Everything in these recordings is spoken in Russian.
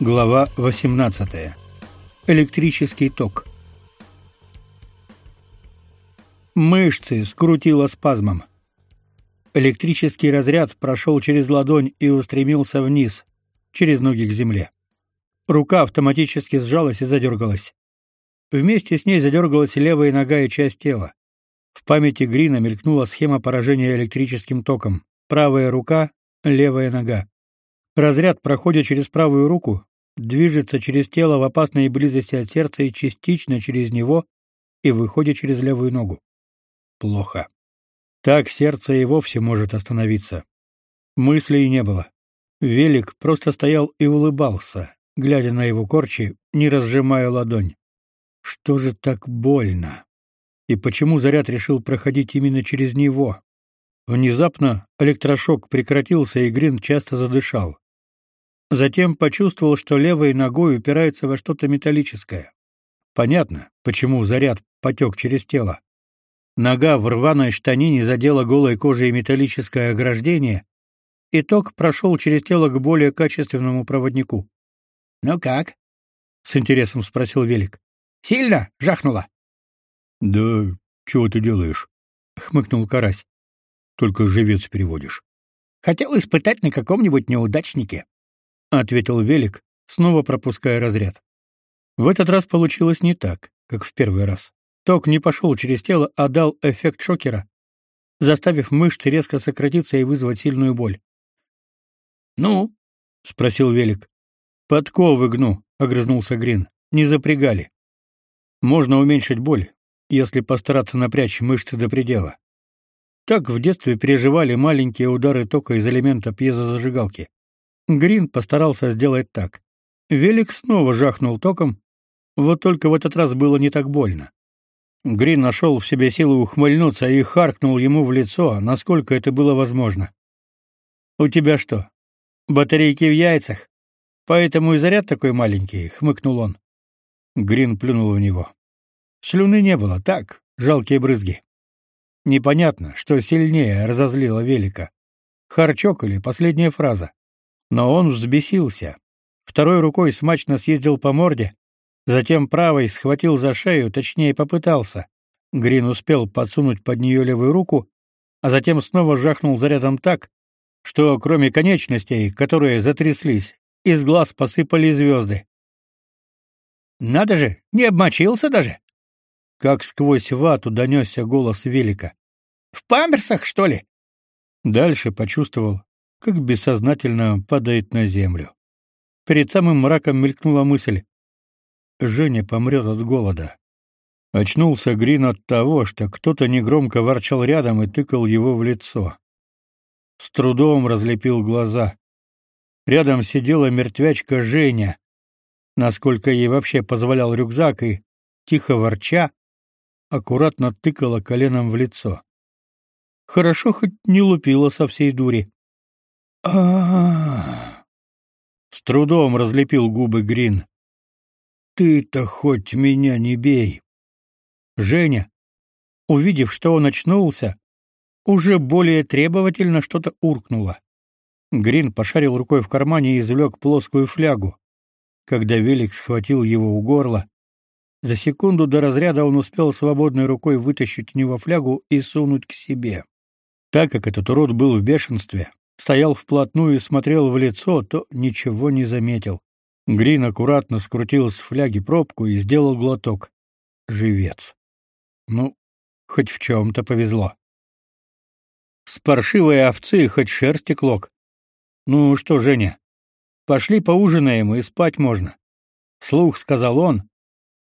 Глава 18. Электрический ток. Мышцы скрутило спазмом. Электрический разряд прошел через ладонь и устремился вниз, через ноги к земле. Рука автоматически сжалась и задергалась. Вместе с ней задергалась левая нога и часть тела. В памяти Грина мелькнула схема поражения электрическим током. Правая рука, левая нога. Разряд проходит через правую руку, движется через тело в опасной близости от сердца и частично через него и выходит через левую ногу. Плохо. Так сердце и вовсе может остановиться. Мыслей не было. Велик просто стоял и улыбался, глядя на его корчи, не разжимая ладонь. Что же так больно? И почему заряд решил проходить именно через него? Внезапно электрошок прекратился, и Грин часто задышал. Затем почувствовал, что левой ногой упирается во что-то металлическое. Понятно, почему заряд потек через тело. Нога в рваной штанине задела голой кожей металлическое ограждение, и ток прошел через тело к более качественному проводнику. «Ну как?» — с интересом спросил Велик. «Сильно жахнуло?» «Да чего ты делаешь?» — хмыкнул Карась. «Только живец переводишь». «Хотел испытать на каком-нибудь неудачнике», ответил Велик, снова пропуская разряд. В этот раз получилось не так, как в первый раз. Ток не пошел через тело, а дал эффект шокера, заставив мышцы резко сократиться и вызвать сильную боль. Ну, спросил Велик. Подковы гну, огрызнулся Грин. Не запрягали. Можно уменьшить боль, если постараться напрячь мышцы до предела. Так в детстве переживали маленькие удары тока из элемента пьезозажигалки. Грин постарался сделать так. Велик снова жахнул током, вот только в этот раз было не так больно. Грин нашел в себе силы ухмыльнуться и харкнул ему в лицо, насколько это было возможно. «У тебя что, батарейки в яйцах? Поэтому и заряд такой маленький», — хмыкнул он. Грин плюнул в него. Слюны не было, так, жалкие брызги. Непонятно, что сильнее разозлило Велика. Харчок или последняя фраза. Но он взбесился. Второй рукой смачно съездил по морде, затем правой схватил за шею, точнее попытался. Грин успел подсунуть под нее левую руку, а затем снова жахнул зарядом так, что кроме конечностей, которые затряслись, из глаз посыпали звезды. Надо же, не обмочился даже. Как сквозь вату донесся голос Велика. В памперсах, что ли? Дальше почувствовал, как бессознательно падает на землю. Перед самым мраком мелькнула мысль: Женя помрет от голода. Очнулся Грин от того, что кто-то негромко ворчал рядом и тыкал его в лицо. С трудом разлепил глаза. Рядом сидела мертвячка Женя, насколько ей вообще позволял рюкзак, и, тихо ворча, аккуратно тыкала коленом в лицо. Хорошо хоть не лупила со всей дури а С трудом разлепил губы Грин. «Ты-то хоть меня не бей!» Женя, увидев, что он очнулся, уже более требовательно что-то уркнула. Грин пошарил рукой в кармане и извлек плоскую флягу. Когда Велик схватил его у горла, за секунду до разряда он успел свободной рукой вытащить у него флягу и сунуть к себе. Так как этот урод был в бешенстве, стоял вплотную и смотрел в лицо, то ничего не заметил. Грин аккуратно скрутил с фляги пробку и сделал глоток. Живец. Ну, хоть в чем-то повезло. С паршивой овцы хоть шерсти клок. Ну что, Женя, пошли поужинаем и спать можно. Слух сказал он,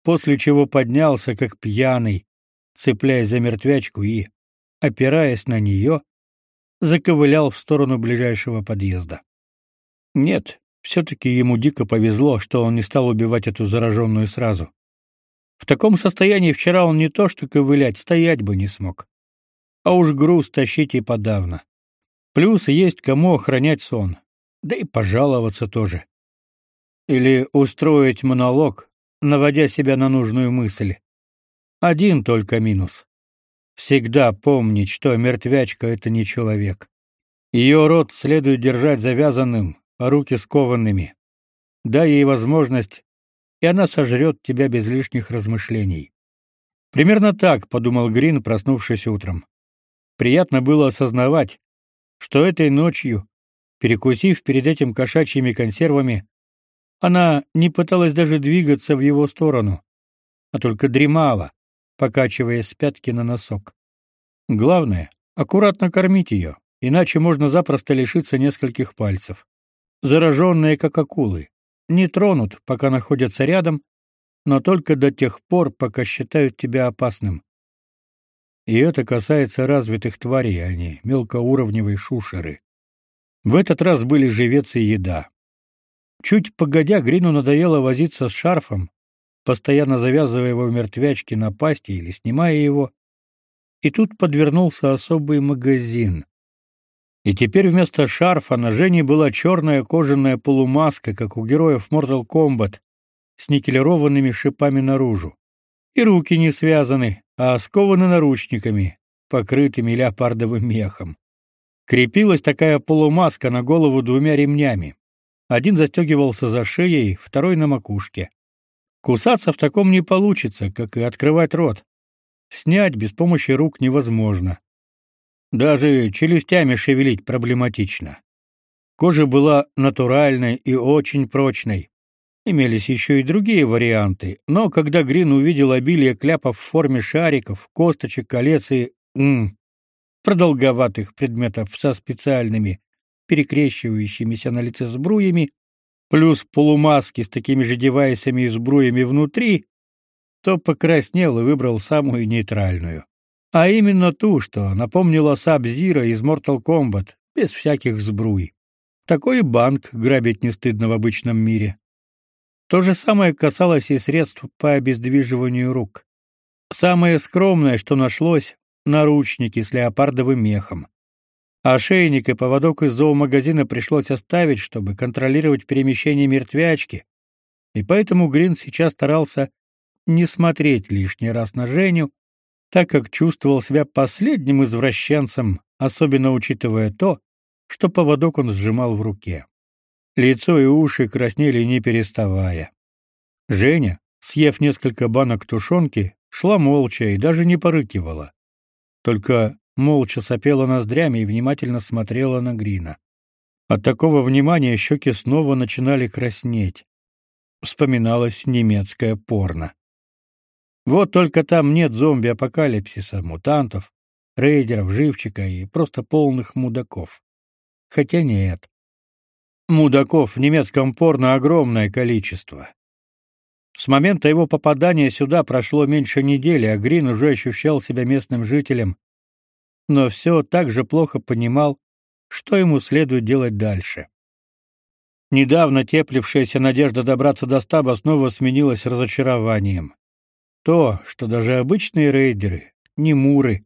после чего поднялся как пьяный, цепляясь за мертвячку и, опираясь на нее, заковылял в сторону ближайшего подъезда. Нет, все-таки ему дико повезло, что он не стал убивать эту зараженную сразу. В таком состоянии вчера он не то что ковылять, стоять бы не смог. А уж груз тащить и подавно. Плюс есть кому охранять сон, да и пожаловаться тоже. Или устроить монолог, наводя себя на нужную мысль. Один только минус. Всегда помнить, что мертвячка — это не человек. Ее рот следует держать завязанным, а руки скованными. дай ей возможность, и она сожрет тебя без лишних размышлений. Примерно так подумал Грин, проснувшись утром. Приятно было осознавать, что этой ночью, перекусив перед этим кошачьими консервами, она не пыталась даже двигаться в его сторону, а только дремала, покачиваясь с пятки на носок. Главное аккуратно кормить ее, иначе можно запросто лишиться нескольких пальцев. Зараженные, как акулы, не тронут, пока находятся рядом, но только до тех пор, пока считают тебя опасным. И это касается развитых тварей, а не мелкоуровневой шушеры. В этот раз были живец и еда. Чуть погодя, Грину надоело возиться с шарфом, постоянно завязывая его в мертвячки на пасти или снимая его. И тут подвернулся особый магазин. И теперь вместо шарфа на Жене была черная кожаная полумаска, как у героев Mortal Kombat, с никелированными шипами наружу. И руки не связаны, а скованы наручниками, покрытыми леопардовым мехом. Крепилась такая полумаска на голову двумя ремнями. Один застегивался за шеей, второй на макушке. Кусаться в таком не получится, как и открывать рот. Снять без помощи рук невозможно. Даже челюстями шевелить проблематично. Кожа была натуральной и очень прочной. Имелись еще и другие варианты, но когда Грин увидел обилие кляпов в форме шариков, косточек, колец и м, продолговатых предметов со специальными перекрещивающимися на лице сбруями, плюс полумаски с такими же девайсами и сбруями внутри, то покраснел и выбрал самую нейтральную. А именно ту, что напомнила Саб-Зира из Mortal Kombat, без всяких сбруй. Такой банк грабить не стыдно в обычном мире. То же самое касалось и средств по обездвиживанию рук. Самое скромное, что нашлось наручники с леопардовым мехом. Ошейник и поводок из зоомагазина пришлось оставить, чтобы контролировать перемещение мертвячки. И поэтому Грин сейчас старался не смотреть лишний раз на Женю, так как чувствовал себя последним извращенцем, особенно учитывая то, что поводок он сжимал в руке. Лицо и уши краснели не переставая. Женя, съев несколько банок тушенки, шла молча и даже не порыкивала. Только молча сопела ноздрями и внимательно смотрела на Грина. От такого внимания щеки снова начинали краснеть. Вспоминалось немецкое порно. Вот только там нет зомби-апокалипсиса, мутантов, рейдеров, живчика и просто полных мудаков. Хотя нет. Мудаков в немецком порно огромное количество. С момента его попадания сюда прошло меньше недели, а Грин уже ощущал себя местным жителем, но все так же плохо понимал, что ему следует делать дальше. Недавно теплившаяся надежда добраться до стаба снова сменилась разочарованием. То, что даже обычные рейдеры, не муры,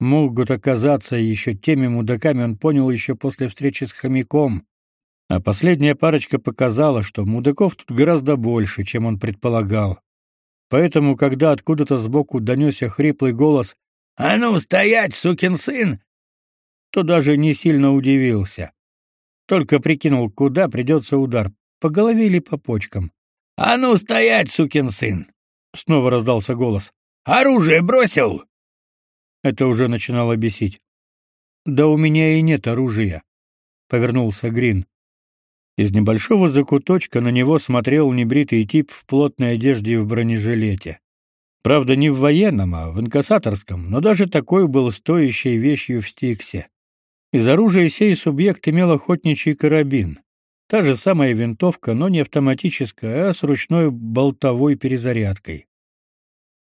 могут оказаться еще теми мудаками, он понял еще после встречи с хомяком, а последняя парочка показала, что мудаков тут гораздо больше, чем он предполагал. Поэтому, когда откуда-то сбоку донесся хриплый голос «А ну, стоять, сукин сын!», то даже не сильно удивился. Только прикинул, куда придется удар, по голове или по почкам. «А ну, стоять, сукин сын!» — снова раздался голос. «Оружие бросил!» Это уже начинало бесить. «Да у меня и нет оружия», — повернулся Грин. Из небольшого закуточка на него смотрел небритый тип в плотной одежде и в бронежилете. Правда, не в военном, а в инкассаторском, но даже такой был стоящей вещью в Стиксе. Из оружия сей субъект имел охотничий карабин. Та же самая винтовка, но не автоматическая, а с ручной болтовой перезарядкой.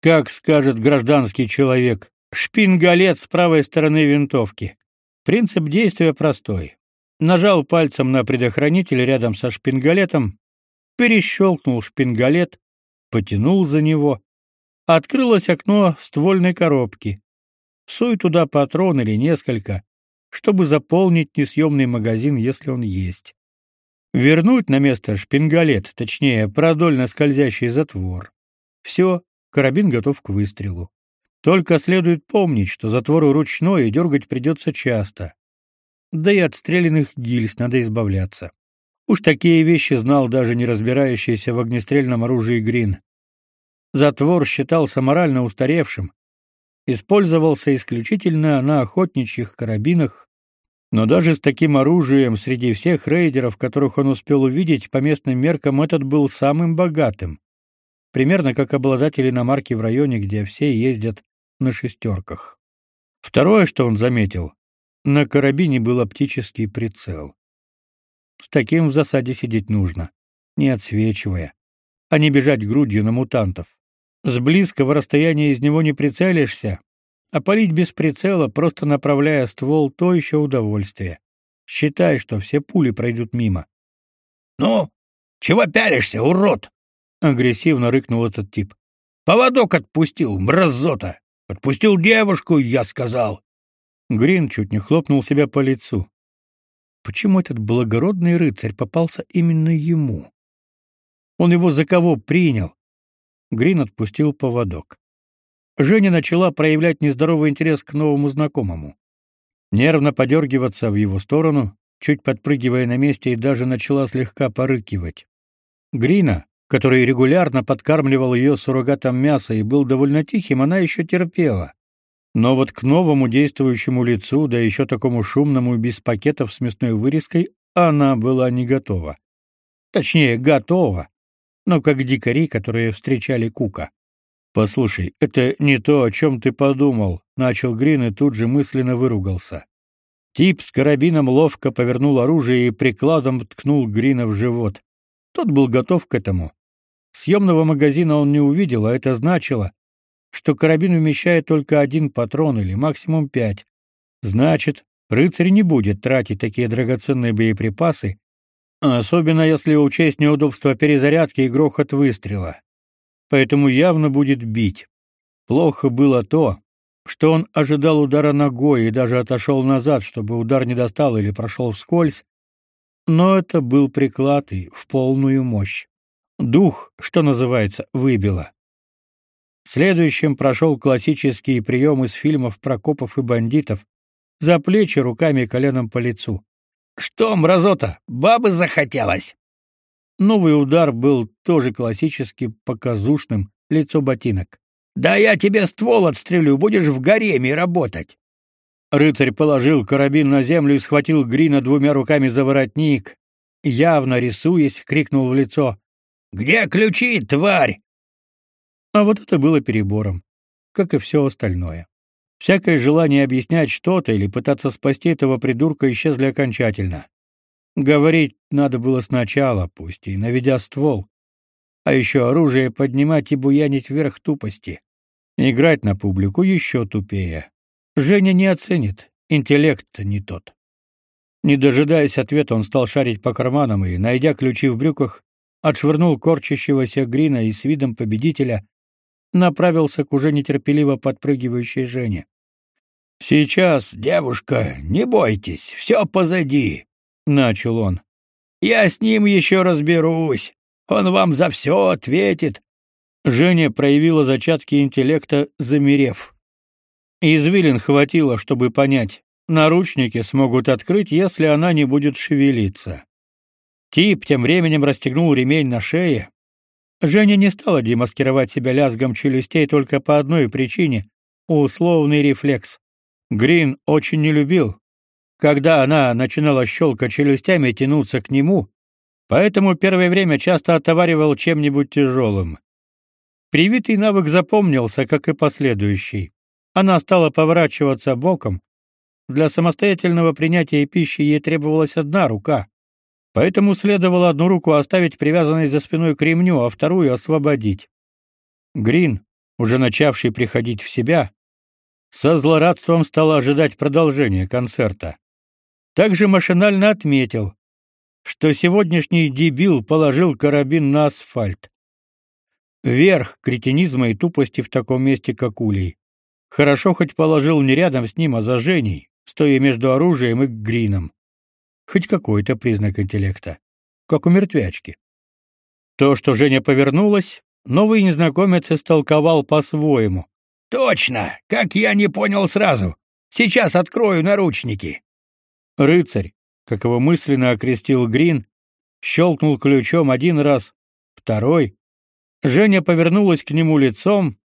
Как скажет гражданский человек, шпингалет с правой стороны винтовки. Принцип действия простой нажал пальцем на предохранитель рядом со шпингалетом, перещелкнул шпингалет, потянул за него. Открылось окно ствольной коробки. Суй туда патрон или несколько, чтобы заполнить несъемный магазин, если он есть. Вернуть на место шпингалет, точнее, продольно скользящий затвор. Все, карабин готов к выстрелу. Только следует помнить, что затвор ручной и дергать придется часто да и от стрелянных гильз надо избавляться. Уж такие вещи знал даже не разбирающийся в огнестрельном оружии Грин. Затвор считался морально устаревшим, использовался исключительно на охотничьих карабинах, но даже с таким оружием среди всех рейдеров, которых он успел увидеть, по местным меркам этот был самым богатым. Примерно как обладатель иномарки в районе, где все ездят на шестерках. Второе, что он заметил, на карабине был оптический прицел. С таким в засаде сидеть нужно, не отсвечивая, а не бежать грудью на мутантов. С близкого расстояния из него не прицелишься, а палить без прицела, просто направляя ствол, то еще удовольствие. Считай, что все пули пройдут мимо. Ну, чего пялишься, урод? агрессивно рыкнул этот тип. Поводок отпустил, мразота. Отпустил девушку, я сказал. Грин чуть не хлопнул себя по лицу. Почему этот благородный рыцарь попался именно ему? Он его за кого принял? Грин отпустил поводок. Женя начала проявлять нездоровый интерес к новому знакомому. Нервно подергиваться в его сторону, чуть подпрыгивая на месте и даже начала слегка порыкивать. Грина, который регулярно подкармливал ее суррогатом мяса и был довольно тихим, она еще терпела. Но вот к новому действующему лицу, да еще такому шумному без пакетов с мясной вырезкой, она была не готова. Точнее, готова, но как дикари, которые встречали Кука. «Послушай, это не то, о чем ты подумал», — начал Грин и тут же мысленно выругался. Тип с карабином ловко повернул оружие и прикладом ткнул Грина в живот. Тот был готов к этому. Съемного магазина он не увидел, а это значило, что карабин умещает только один патрон или максимум пять. Значит, рыцарь не будет тратить такие драгоценные боеприпасы, особенно если учесть неудобство перезарядки и грохот выстрела. Поэтому явно будет бить. Плохо было то, что он ожидал удара ногой и даже отошел назад, чтобы удар не достал или прошел вскользь, но это был приклад и в полную мощь. Дух, что называется, выбило. Следующим прошел классический прием из фильмов про копов и бандитов, за плечи руками и коленом по лицу. Что, мразота, бабы захотелось? Новый удар был тоже классически показушным, лицо ботинок. Да я тебе ствол отстрелю, будешь в гареме работать. Рыцарь положил карабин на землю и схватил Грина двумя руками за воротник, явно рисуясь, крикнул в лицо: "Где ключи, тварь?" А вот это было перебором, как и все остальное. Всякое желание объяснять что-то или пытаться спасти этого придурка исчезли окончательно. Говорить надо было сначала, пусть и наведя ствол. А еще оружие поднимать и буянить вверх тупости. Играть на публику еще тупее. Женя не оценит, интеллект не тот. Не дожидаясь ответа, он стал шарить по карманам и, найдя ключи в брюках, отшвырнул корчащегося Грина и с видом победителя направился к уже нетерпеливо подпрыгивающей Жене. Сейчас, девушка, не бойтесь, все позади, начал он. Я с ним еще разберусь. Он вам за все ответит. Женя проявила зачатки интеллекта, замерев. Извилин хватило, чтобы понять. Наручники смогут открыть, если она не будет шевелиться. Тип тем временем расстегнул ремень на шее, Женя не стала демаскировать себя лязгом челюстей только по одной причине — условный рефлекс. Грин очень не любил, когда она начинала щелкать челюстями и тянуться к нему, поэтому первое время часто отоваривал чем-нибудь тяжелым. Привитый навык запомнился, как и последующий. Она стала поворачиваться боком. Для самостоятельного принятия пищи ей требовалась одна рука. Поэтому следовало одну руку оставить привязанной за спиной к ремню, а вторую освободить. Грин, уже начавший приходить в себя, со злорадством стал ожидать продолжения концерта. Также машинально отметил, что сегодняшний дебил положил карабин на асфальт. Верх кретинизма и тупости в таком месте, как улей. Хорошо хоть положил не рядом с ним, а за Женей, стоя между оружием и Грином хоть какой-то признак интеллекта, как у мертвячки. То, что Женя повернулась, новый незнакомец истолковал по-своему. Точно, как я не понял сразу. Сейчас открою наручники. Рыцарь, как его мысленно окрестил Грин, Щелкнул ключом один раз, второй. Женя повернулась к нему лицом.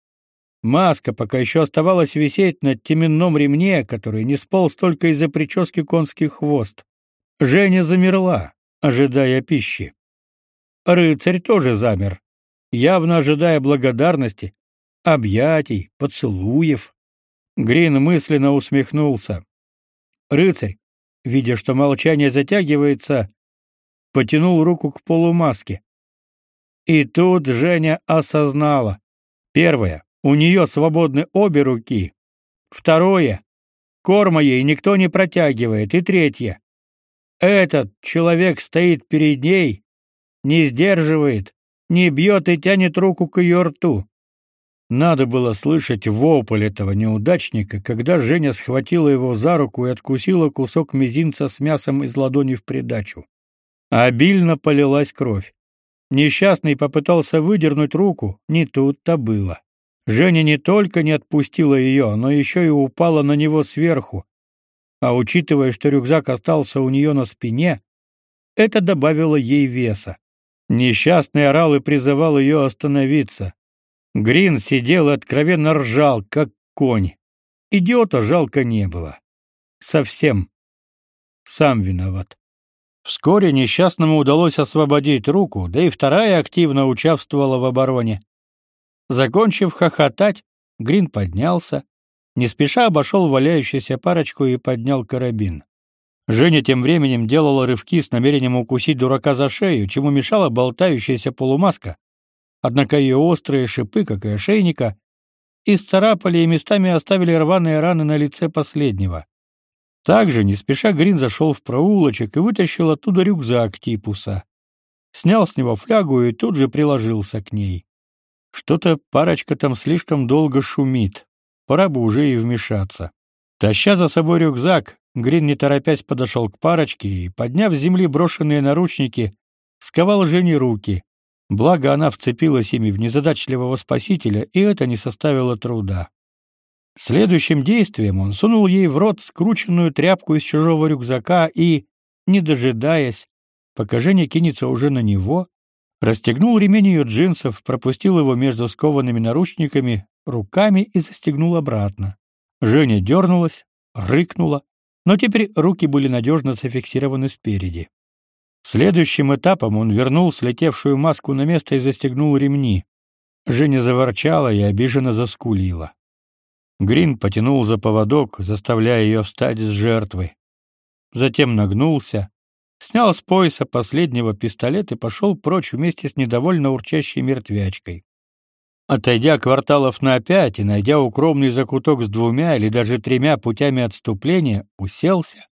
Маска пока еще оставалась висеть на теменном ремне, который не сполз только из-за прически конский хвост. Женя замерла, ожидая пищи. Рыцарь тоже замер, явно ожидая благодарности, объятий, поцелуев. Грин мысленно усмехнулся. Рыцарь, видя, что молчание затягивается, потянул руку к полумаске. И тут Женя осознала. Первое у нее свободны обе руки. Второе корма ей никто не протягивает, и третье этот человек стоит перед ней, не сдерживает, не бьет и тянет руку к ее рту. Надо было слышать вопль этого неудачника, когда Женя схватила его за руку и откусила кусок мизинца с мясом из ладони в придачу. Обильно полилась кровь. Несчастный попытался выдернуть руку, не тут-то было. Женя не только не отпустила ее, но еще и упала на него сверху. А учитывая, что рюкзак остался у нее на спине, это добавило ей веса. Несчастный орал и призывал ее остановиться. Грин сидел и откровенно ржал, как конь. Идиота жалко не было. Совсем. Сам виноват. Вскоре несчастному удалось освободить руку, да и вторая активно участвовала в обороне. Закончив хохотать, Грин поднялся, не спеша обошел валяющуюся парочку и поднял карабин. Женя тем временем делала рывки с намерением укусить дурака за шею, чему мешала болтающаяся полумаска. Однако ее острые шипы, как и ошейника, исцарапали и местами оставили рваные раны на лице последнего. Также, не спеша, Грин зашел в проулочек и вытащил оттуда рюкзак Типуса. Снял с него флягу и тут же приложился к ней. Что-то парочка там слишком долго шумит. Пора бы уже и вмешаться. Таща за собой рюкзак, Грин не торопясь подошел к парочке и, подняв с земли брошенные наручники, сковал Жене руки. Благо она вцепилась ими в незадачливого спасителя, и это не составило труда. Следующим действием он сунул ей в рот скрученную тряпку из чужого рюкзака и, не дожидаясь, пока Женя кинется уже на него, расстегнул ремень ее джинсов, пропустил его между скованными наручниками руками и застегнул обратно. Женя дернулась, рыкнула, но теперь руки были надежно зафиксированы спереди. Следующим этапом он вернул слетевшую маску на место и застегнул ремни. Женя заворчала и обиженно заскулила. Грин потянул за поводок, заставляя ее встать с жертвой. Затем нагнулся, снял с пояса последнего пистолет и пошел прочь вместе с недовольно урчащей мертвячкой. Отойдя кварталов на пять и найдя укромный закуток с двумя или даже тремя путями отступления, уселся,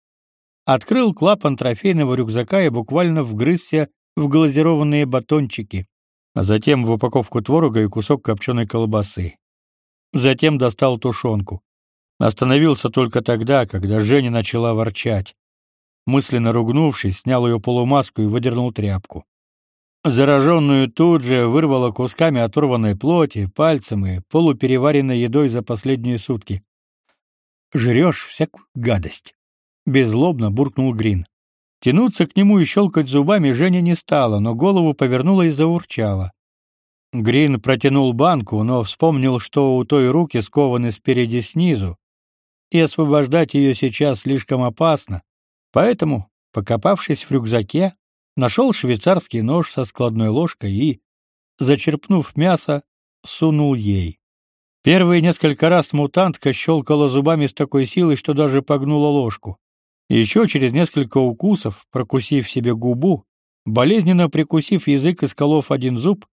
открыл клапан трофейного рюкзака и буквально вгрызся в глазированные батончики, а затем в упаковку творога и кусок копченой колбасы. Затем достал тушенку. Остановился только тогда, когда Женя начала ворчать. Мысленно ругнувшись, снял ее полумаску и выдернул тряпку. Зараженную тут же вырвало кусками оторванной плоти, пальцем и полупереваренной едой за последние сутки. «Жрешь всякую гадость!» — беззлобно буркнул Грин. Тянуться к нему и щелкать зубами Женя не стала, но голову повернула и заурчала. Грин протянул банку, но вспомнил, что у той руки скованы спереди снизу, и освобождать ее сейчас слишком опасно, поэтому, покопавшись в рюкзаке, нашел швейцарский нож со складной ложкой и, зачерпнув мясо, сунул ей. Первые несколько раз мутантка щелкала зубами с такой силой, что даже погнула ложку. Еще через несколько укусов, прокусив себе губу, болезненно прикусив язык и сколов один зуб,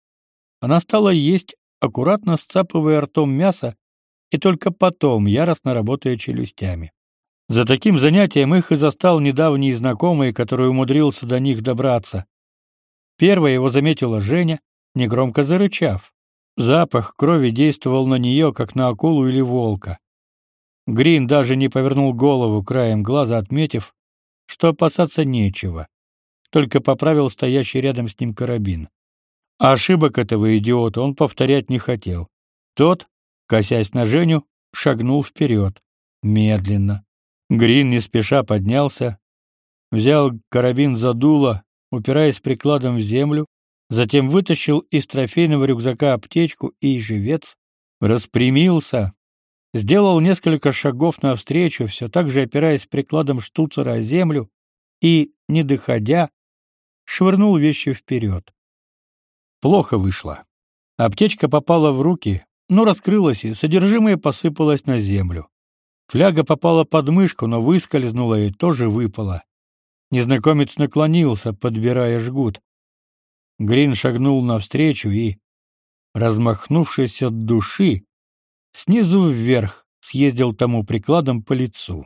она стала есть, аккуратно сцапывая ртом мясо и только потом яростно работая челюстями. За таким занятием их и застал недавний знакомый, который умудрился до них добраться. Первая его заметила Женя, негромко зарычав. Запах крови действовал на нее, как на акулу или волка. Грин даже не повернул голову краем глаза, отметив, что опасаться нечего. Только поправил стоящий рядом с ним карабин. Ошибок этого идиота он повторять не хотел. Тот, косясь на Женю, шагнул вперед, медленно, Грин не спеша поднялся, взял карабин за дуло упираясь прикладом в землю, затем вытащил из трофейного рюкзака аптечку и живец, распрямился, сделал несколько шагов навстречу, все так же опираясь прикладом штуцера о землю и, не доходя, швырнул вещи вперед. Плохо вышло. Аптечка попала в руки, но раскрылась, и содержимое посыпалось на землю. Фляга попала под мышку, но выскользнула и тоже выпала. Незнакомец наклонился, подбирая жгут. Грин шагнул навстречу и, размахнувшись от души, снизу вверх съездил тому прикладом по лицу.